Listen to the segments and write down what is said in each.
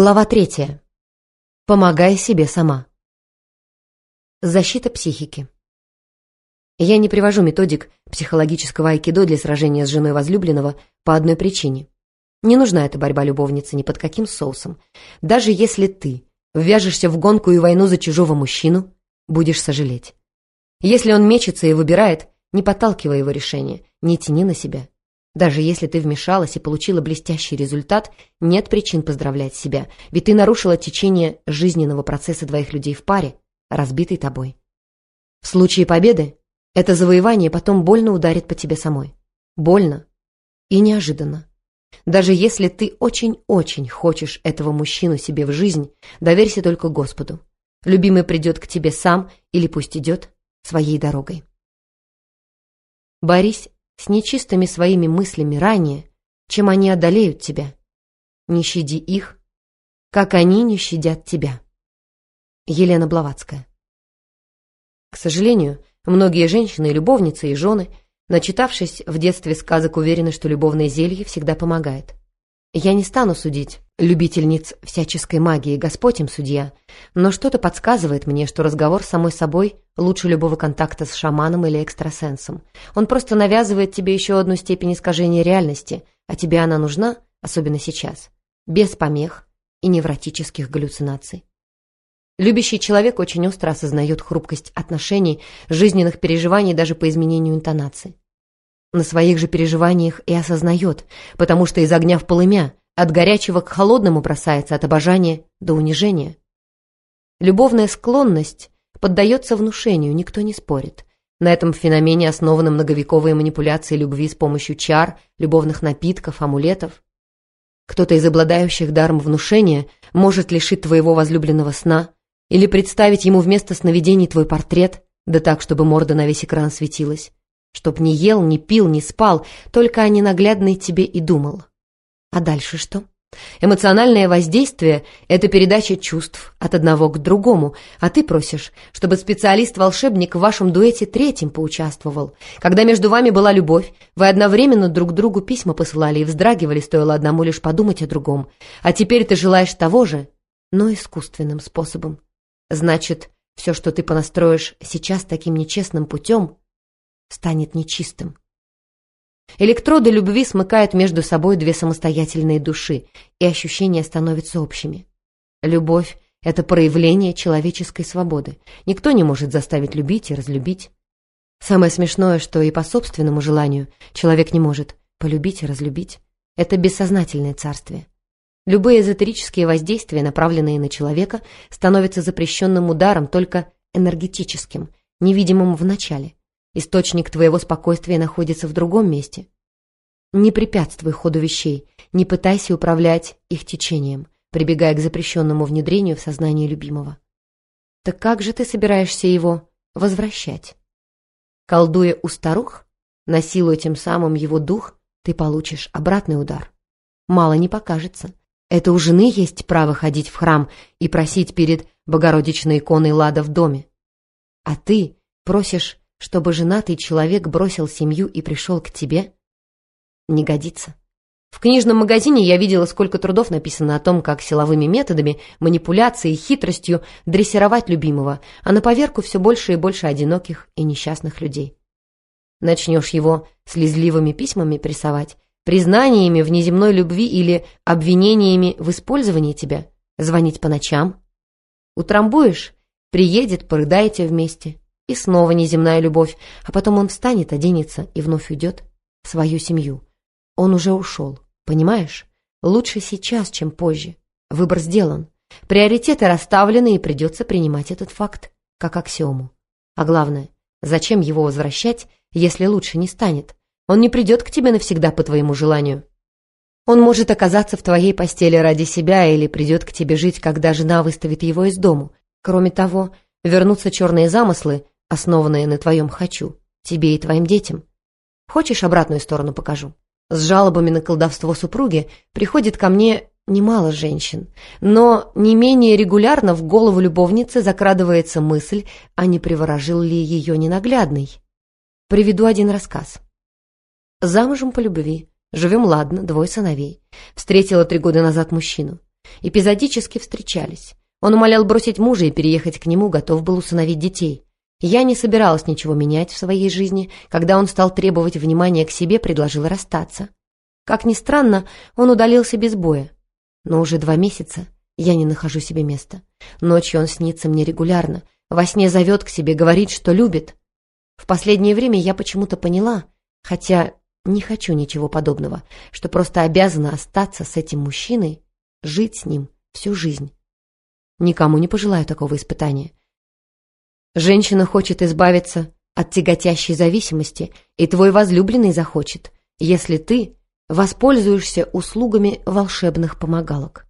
Глава третья. Помогай себе сама. Защита психики. Я не привожу методик психологического айкидо для сражения с женой возлюбленного по одной причине. Не нужна эта борьба любовницы ни под каким соусом. Даже если ты ввяжешься в гонку и войну за чужого мужчину, будешь сожалеть. Если он мечется и выбирает, не подталкивай его решение, не тяни на себя. Даже если ты вмешалась и получила блестящий результат, нет причин поздравлять себя, ведь ты нарушила течение жизненного процесса двоих людей в паре, разбитый тобой. В случае победы это завоевание потом больно ударит по тебе самой. Больно и неожиданно. Даже если ты очень-очень хочешь этого мужчину себе в жизнь, доверься только Господу. Любимый придет к тебе сам или пусть идет своей дорогой. Борись с нечистыми своими мыслями ранее, чем они одолеют тебя. Не щади их, как они не щадят тебя. Елена Блаватская К сожалению, многие женщины любовницы, и жены – Начитавшись в детстве сказок, уверены, что любовное зелье всегда помогает. Я не стану судить любительниц всяческой магии, Господь им судья, но что-то подсказывает мне, что разговор с самой собой лучше любого контакта с шаманом или экстрасенсом. Он просто навязывает тебе еще одну степень искажения реальности, а тебе она нужна, особенно сейчас, без помех и невротических галлюцинаций. Любящий человек очень остро осознает хрупкость отношений, жизненных переживаний даже по изменению интонации. На своих же переживаниях и осознает, потому что из огня в полымя, от горячего к холодному бросается, от обожания до унижения. Любовная склонность поддается внушению, никто не спорит. На этом феномене основаны многовековые манипуляции любви с помощью чар, любовных напитков, амулетов. Кто-то из обладающих даром внушения может лишить твоего возлюбленного сна, или представить ему вместо сновидений твой портрет, да так, чтобы морда на весь экран светилась. Чтоб не ел, не пил, не спал, только о ненаглядной тебе и думал. А дальше что? Эмоциональное воздействие — это передача чувств от одного к другому, а ты просишь, чтобы специалист-волшебник в вашем дуэте третьим поучаствовал. Когда между вами была любовь, вы одновременно друг другу письма посылали и вздрагивали, стоило одному лишь подумать о другом. А теперь ты желаешь того же, но искусственным способом. Значит, все, что ты понастроишь сейчас таким нечестным путем, станет нечистым. Электроды любви смыкают между собой две самостоятельные души, и ощущения становятся общими. Любовь — это проявление человеческой свободы. Никто не может заставить любить и разлюбить. Самое смешное, что и по собственному желанию человек не может полюбить и разлюбить. Это бессознательное царствие. Любые эзотерические воздействия, направленные на человека, становятся запрещенным ударом только энергетическим, невидимым в начале. Источник твоего спокойствия находится в другом месте. Не препятствуй ходу вещей, не пытайся управлять их течением, прибегая к запрещенному внедрению в сознание любимого. Так как же ты собираешься его возвращать? Колдуя у старух, насилуя тем самым его дух, ты получишь обратный удар. Мало не покажется. Это у жены есть право ходить в храм и просить перед Богородичной иконой Лада в доме. А ты просишь, чтобы женатый человек бросил семью и пришел к тебе? Не годится. В книжном магазине я видела, сколько трудов написано о том, как силовыми методами, манипуляцией, хитростью дрессировать любимого, а на поверку все больше и больше одиноких и несчастных людей. Начнешь его слезливыми письмами прессовать, признаниями в неземной любви или обвинениями в использовании тебя, звонить по ночам. Утрамбуешь, приедет, порыдаете вместе. И снова неземная любовь, а потом он встанет, оденется и вновь уйдет в свою семью. Он уже ушел, понимаешь? Лучше сейчас, чем позже. Выбор сделан. Приоритеты расставлены, и придется принимать этот факт как аксиому. А главное, зачем его возвращать, если лучше не станет? Он не придет к тебе навсегда по твоему желанию. Он может оказаться в твоей постели ради себя или придет к тебе жить, когда жена выставит его из дому. Кроме того, вернутся черные замыслы, основанные на твоем «хочу», тебе и твоим детям. Хочешь, обратную сторону покажу? С жалобами на колдовство супруги приходит ко мне немало женщин, но не менее регулярно в голову любовницы закрадывается мысль, а не приворожил ли ее ненаглядный. Приведу один рассказ. Замужем по любви. Живем ладно, двое сыновей. Встретила три года назад мужчину. Эпизодически встречались. Он умолял бросить мужа и переехать к нему, готов был усыновить детей. Я не собиралась ничего менять в своей жизни. Когда он стал требовать внимания к себе, предложила расстаться. Как ни странно, он удалился без боя. Но уже два месяца я не нахожу себе места. Ночью он снится мне регулярно. Во сне зовет к себе, говорит, что любит. В последнее время я почему-то поняла, хотя не хочу ничего подобного, что просто обязана остаться с этим мужчиной, жить с ним всю жизнь. Никому не пожелаю такого испытания. Женщина хочет избавиться от тяготящей зависимости, и твой возлюбленный захочет, если ты воспользуешься услугами волшебных помогалок.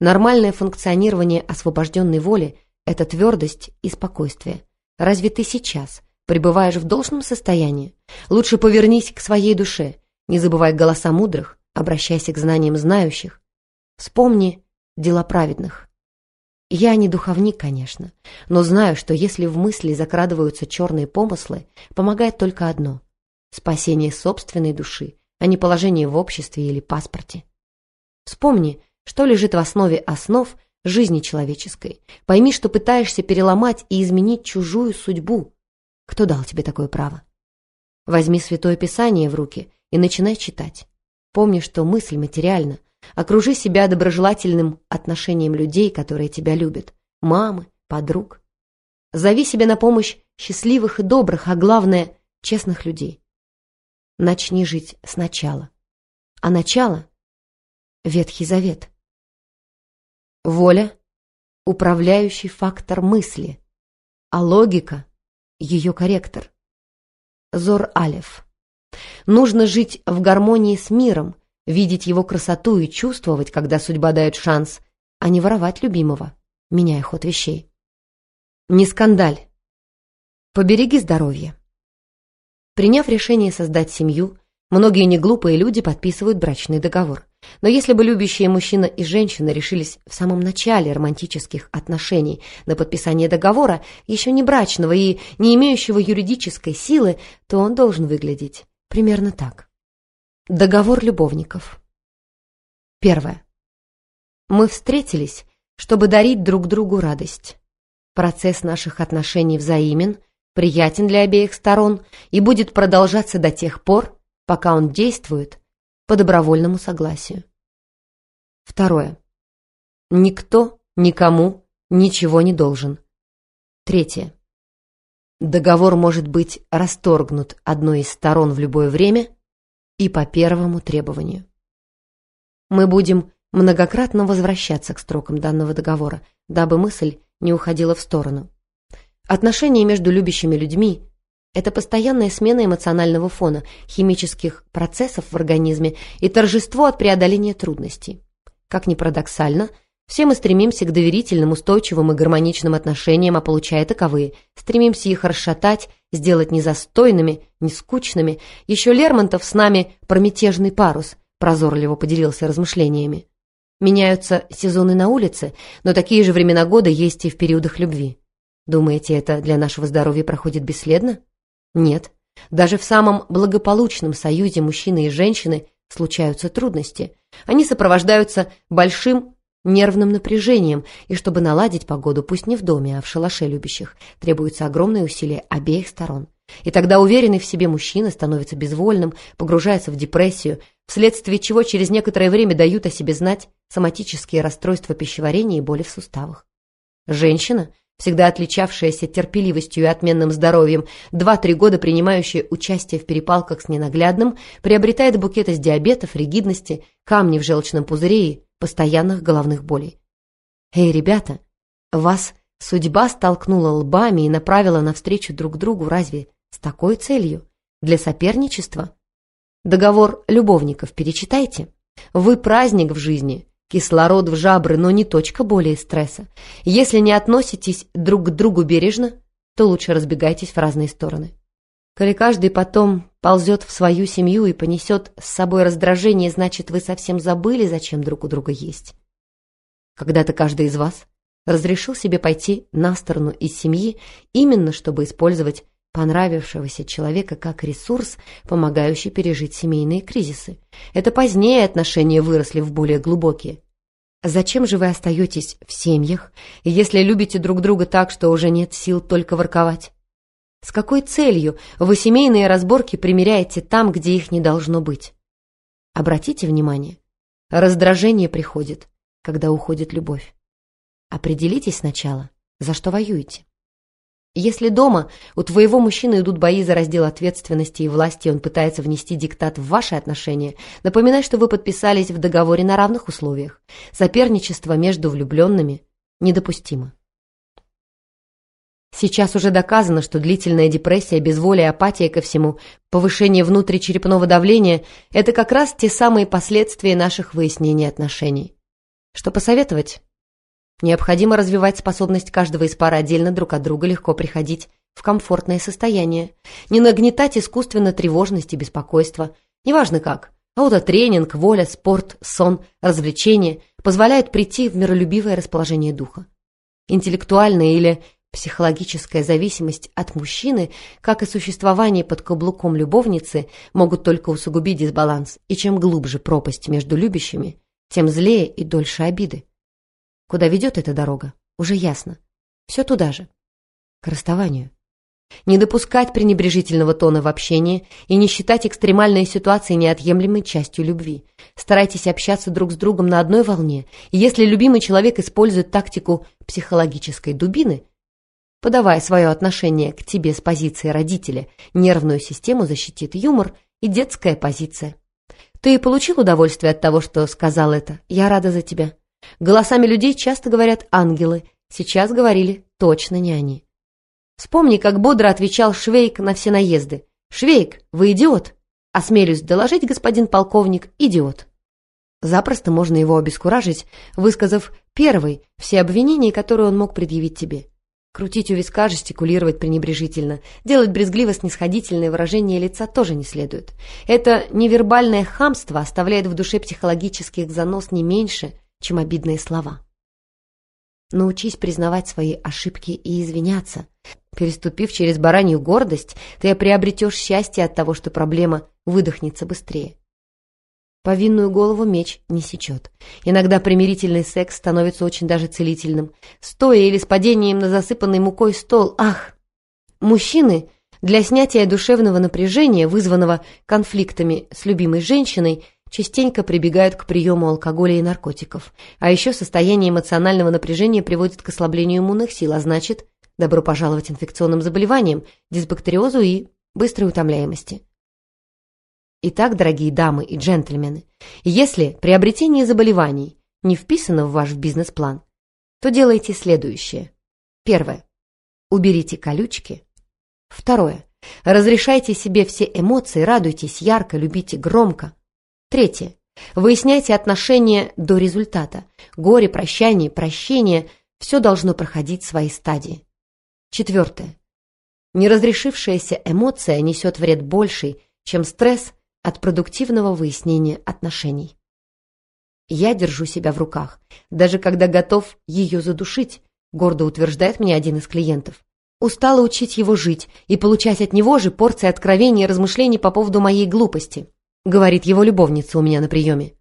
Нормальное функционирование освобожденной воли – это твердость и спокойствие. Разве ты сейчас пребываешь в должном состоянии? Лучше повернись к своей душе, не забывай голоса мудрых, обращайся к знаниям знающих. Вспомни дела праведных. Я не духовник, конечно, но знаю, что если в мысли закрадываются черные помыслы, помогает только одно – спасение собственной души, а не положение в обществе или паспорте. Вспомни, что лежит в основе основ жизни человеческой. Пойми, что пытаешься переломать и изменить чужую судьбу. Кто дал тебе такое право? Возьми Святое Писание в руки и начинай читать. Помни, что мысль материальна – Окружи себя доброжелательным отношением людей, которые тебя любят. Мамы, подруг. Зови себе на помощь счастливых и добрых, а главное, честных людей. Начни жить сначала. А начало — Ветхий Завет. Воля — управляющий фактор мысли, а логика — ее корректор. Зор Алев. Нужно жить в гармонии с миром, видеть его красоту и чувствовать, когда судьба дает шанс, а не воровать любимого, меняя ход вещей. Не скандаль. Побереги здоровье. Приняв решение создать семью, многие неглупые люди подписывают брачный договор. Но если бы любящие мужчина и женщина решились в самом начале романтических отношений на подписание договора, еще не брачного и не имеющего юридической силы, то он должен выглядеть примерно так. Договор любовников. Первое. Мы встретились, чтобы дарить друг другу радость. Процесс наших отношений взаимен, приятен для обеих сторон и будет продолжаться до тех пор, пока он действует по добровольному согласию. Второе. Никто никому ничего не должен. Третье. Договор может быть расторгнут одной из сторон в любое время – и по первому требованию. Мы будем многократно возвращаться к строкам данного договора, дабы мысль не уходила в сторону. Отношения между любящими людьми – это постоянная смена эмоционального фона, химических процессов в организме и торжество от преодоления трудностей. Как ни парадоксально, все мы стремимся к доверительным, устойчивым и гармоничным отношениям, а получая таковые, стремимся их расшатать, сделать незастойными, не скучными. Еще Лермонтов с нами про мятежный парус прозорливо поделился размышлениями. Меняются сезоны на улице, но такие же времена года есть и в периодах любви. Думаете, это для нашего здоровья проходит бесследно? Нет. Даже в самом благополучном союзе мужчины и женщины случаются трудности. Они сопровождаются большим нервным напряжением, и чтобы наладить погоду, пусть не в доме, а в шалаше любящих, требуются огромные усилия обеих сторон. И тогда уверенный в себе мужчина становится безвольным, погружается в депрессию, вследствие чего через некоторое время дают о себе знать соматические расстройства пищеварения и боли в суставах. Женщина, всегда отличавшаяся терпеливостью и отменным здоровьем, два-три года принимающая участие в перепалках с ненаглядным, приобретает букет из диабетов, ригидности, камни в желчном пузыре и постоянных головных болей. «Эй, ребята, вас судьба столкнула лбами и направила навстречу друг другу разве с такой целью? Для соперничества? Договор любовников перечитайте. Вы праздник в жизни, кислород в жабры, но не точка боли и стресса. Если не относитесь друг к другу бережно, то лучше разбегайтесь в разные стороны. Коли каждый потом ползет в свою семью и понесет с собой раздражение, значит, вы совсем забыли, зачем друг у друга есть. Когда-то каждый из вас разрешил себе пойти на сторону из семьи именно чтобы использовать понравившегося человека как ресурс, помогающий пережить семейные кризисы. Это позднее отношения выросли в более глубокие. Зачем же вы остаетесь в семьях, если любите друг друга так, что уже нет сил только ворковать? С какой целью вы семейные разборки примеряете там, где их не должно быть? Обратите внимание, раздражение приходит, когда уходит любовь. Определитесь сначала, за что воюете. Если дома у твоего мужчины идут бои за раздел ответственности и власти, и он пытается внести диктат в ваши отношения, напоминай, что вы подписались в договоре на равных условиях. Соперничество между влюбленными недопустимо. Сейчас уже доказано, что длительная депрессия, безволие, апатия ко всему, повышение внутричерепного давления – это как раз те самые последствия наших выяснений отношений. Что посоветовать? Необходимо развивать способность каждого из пар отдельно друг от друга легко приходить в комфортное состояние. Не нагнетать искусственно тревожность и беспокойство. Неважно как. Аутотренинг, воля, спорт, сон, развлечения позволяют прийти в миролюбивое расположение духа. Интеллектуальная или психологическая зависимость от мужчины, как и существование под каблуком любовницы, могут только усугубить дисбаланс, и чем глубже пропасть между любящими, тем злее и дольше обиды. Куда ведет эта дорога? Уже ясно. Все туда же. К расставанию. Не допускать пренебрежительного тона в общении и не считать экстремальные ситуации неотъемлемой частью любви. Старайтесь общаться друг с другом на одной волне, и если любимый человек использует тактику психологической дубины, подавая свое отношение к тебе с позиции родителя, нервную систему защитит юмор и детская позиция. Ты получил удовольствие от того, что сказал это? Я рада за тебя. Голосами людей часто говорят ангелы, сейчас говорили точно не они. Вспомни, как бодро отвечал Швейк на все наезды. «Швейк, вы идиот!» «Осмелюсь доложить, господин полковник, идиот!» Запросто можно его обескуражить, высказав первый все обвинения, которые он мог предъявить тебе. Крутить у виска, жестикулировать пренебрежительно, делать брезгливо-снисходительные выражения лица тоже не следует. Это невербальное хамство оставляет в душе психологических занос не меньше, чем обидные слова. Научись признавать свои ошибки и извиняться. Переступив через баранью гордость, ты приобретешь счастье от того, что проблема выдохнется быстрее. Повинную голову меч не сечет. Иногда примирительный секс становится очень даже целительным. Стоя или с падением на засыпанный мукой стол. Ах! Мужчины для снятия душевного напряжения, вызванного конфликтами с любимой женщиной, частенько прибегают к приему алкоголя и наркотиков. А еще состояние эмоционального напряжения приводит к ослаблению иммунных сил, а значит, добро пожаловать инфекционным заболеваниям, дисбактериозу и быстрой утомляемости. Итак, дорогие дамы и джентльмены, если приобретение заболеваний не вписано в ваш бизнес-план, то делайте следующее. Первое. Уберите колючки. Второе. Разрешайте себе все эмоции, радуйтесь ярко, любите громко. Третье. Выясняйте отношения до результата. Горе, прощание, прощение – все должно проходить свои стадии. Четвертое. Неразрешившаяся эмоция несет вред больший, чем стресс от продуктивного выяснения отношений. Я держу себя в руках, даже когда готов ее задушить, гордо утверждает мне один из клиентов. Устала учить его жить и получать от него же порции откровений и размышлений по поводу моей глупости. — говорит его любовница у меня на приеме.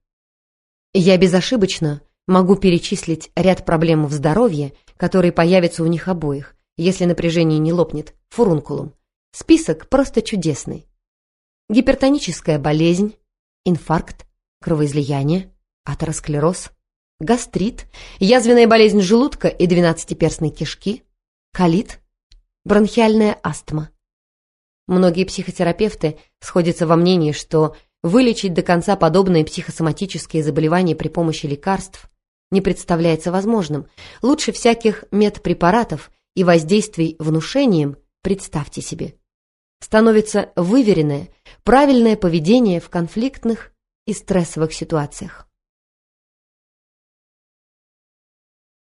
Я безошибочно могу перечислить ряд проблем в здоровье, которые появятся у них обоих, если напряжение не лопнет, фурункулум. Список просто чудесный. Гипертоническая болезнь, инфаркт, кровоизлияние, атеросклероз, гастрит, язвенная болезнь желудка и двенадцатиперстной кишки, колит, бронхиальная астма. Многие психотерапевты сходятся во мнении, что Вылечить до конца подобные психосоматические заболевания при помощи лекарств не представляется возможным. Лучше всяких медпрепаратов и воздействий внушением, представьте себе, становится выверенное, правильное поведение в конфликтных и стрессовых ситуациях.